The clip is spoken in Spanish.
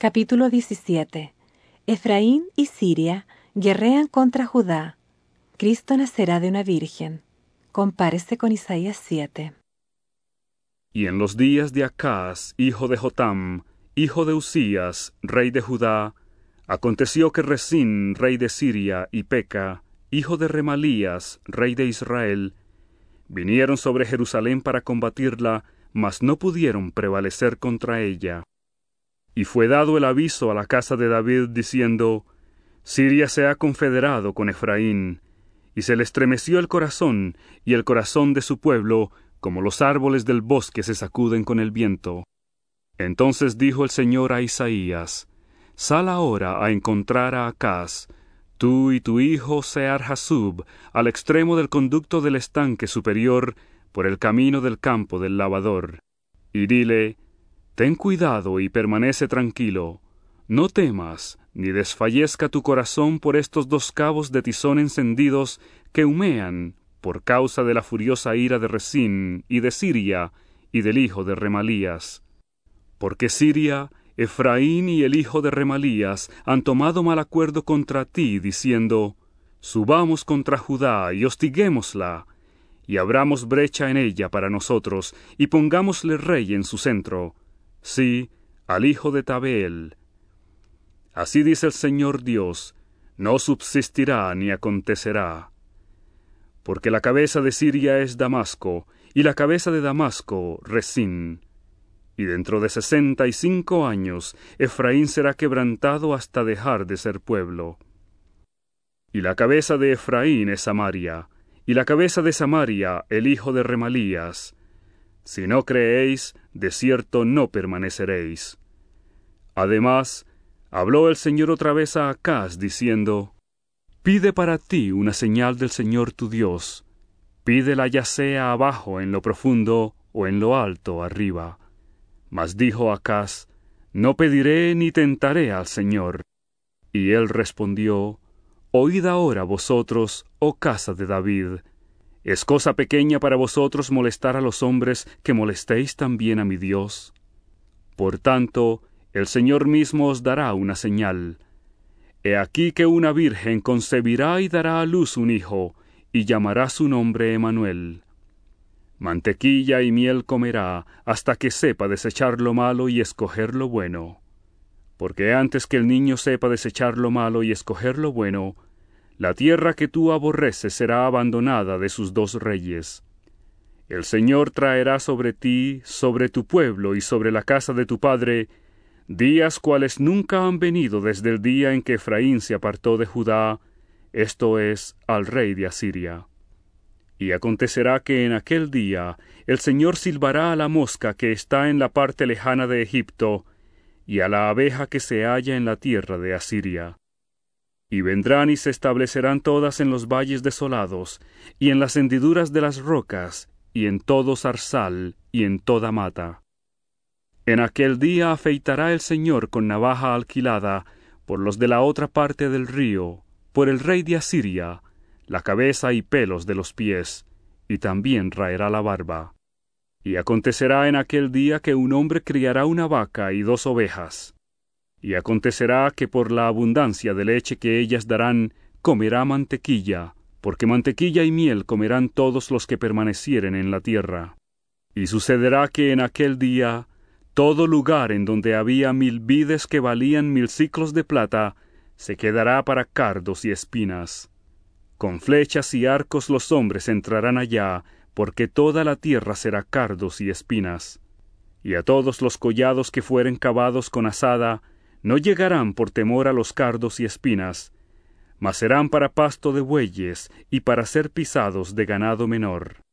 Capítulo 17 Efraín y Siria guerrean contra Judá. Cristo nacerá de una virgen. Compárese con Isaías 7. Y en los días de Acaz, hijo de Jotam, hijo de Usías, rey de Judá, aconteció que Resín, rey de Siria, y Peca, hijo de Remalías, rey de Israel, vinieron sobre Jerusalén para combatirla, mas no pudieron prevalecer contra ella. Y fue dado el aviso a la casa de David diciendo, Siria se ha confederado con Efraín, y se le estremeció el corazón y el corazón de su pueblo, como los árboles del bosque se sacuden con el viento. Entonces dijo el Señor a Isaías, Sal ahora a encontrar a Acaz, tú y tu hijo Sear Hasub, al extremo del conducto del estanque superior, por el camino del campo del lavador, y dile, Ten cuidado y permanece tranquilo, no temas, ni desfallezca tu corazón por estos dos cabos de tizón encendidos que humean por causa de la furiosa ira de Resín y de Siria y del hijo de Remalías. Porque Siria, Efraín y el hijo de Remalías han tomado mal acuerdo contra ti, diciendo, Subamos contra Judá y hostiguémosla, y abramos brecha en ella para nosotros, y pongámosle rey en su centro, sí, al hijo de Tabeel. Así dice el Señor Dios, no subsistirá ni acontecerá. Porque la cabeza de Siria es Damasco, y la cabeza de Damasco Resín. Y dentro de sesenta y cinco años Efraín será quebrantado hasta dejar de ser pueblo. Y la cabeza de Efraín es Samaria, y la cabeza de Samaria el hijo de Remalías, si no creéis, de cierto no permaneceréis. Además, habló el Señor otra vez a Acaz, diciendo, Pide para ti una señal del Señor tu Dios, pídela ya sea abajo en lo profundo o en lo alto arriba. Mas dijo Acaz, No pediré ni tentaré al Señor. Y él respondió, Oíd ahora vosotros, oh casa de David, ¿Es cosa pequeña para vosotros molestar a los hombres que molestéis también a mi Dios? Por tanto, el Señor mismo os dará una señal. He aquí que una virgen concebirá y dará a luz un hijo, y llamará su nombre Emanuel. Mantequilla y miel comerá, hasta que sepa desechar lo malo y escoger lo bueno. Porque antes que el niño sepa desechar lo malo y escoger lo bueno, la tierra que tú aborreces será abandonada de sus dos reyes. El Señor traerá sobre ti, sobre tu pueblo y sobre la casa de tu padre, días cuales nunca han venido desde el día en que Efraín se apartó de Judá, esto es, al rey de Asiria. Y acontecerá que en aquel día el Señor silbará a la mosca que está en la parte lejana de Egipto, y a la abeja que se halla en la tierra de Asiria y vendrán y se establecerán todas en los valles desolados, y en las hendiduras de las rocas, y en todo zarzal, y en toda mata. En aquel día afeitará el Señor con navaja alquilada por los de la otra parte del río, por el rey de Asiria, la cabeza y pelos de los pies, y también raerá la barba. Y acontecerá en aquel día que un hombre criará una vaca y dos ovejas, y acontecerá que por la abundancia de leche que ellas darán, comerá mantequilla, porque mantequilla y miel comerán todos los que permanecieren en la tierra. Y sucederá que en aquel día todo lugar en donde había mil vides que valían mil ciclos de plata, se quedará para cardos y espinas. Con flechas y arcos los hombres entrarán allá, porque toda la tierra será cardos y espinas. Y a todos los collados que fueren cavados con asada, no llegarán por temor a los cardos y espinas, mas serán para pasto de bueyes y para ser pisados de ganado menor.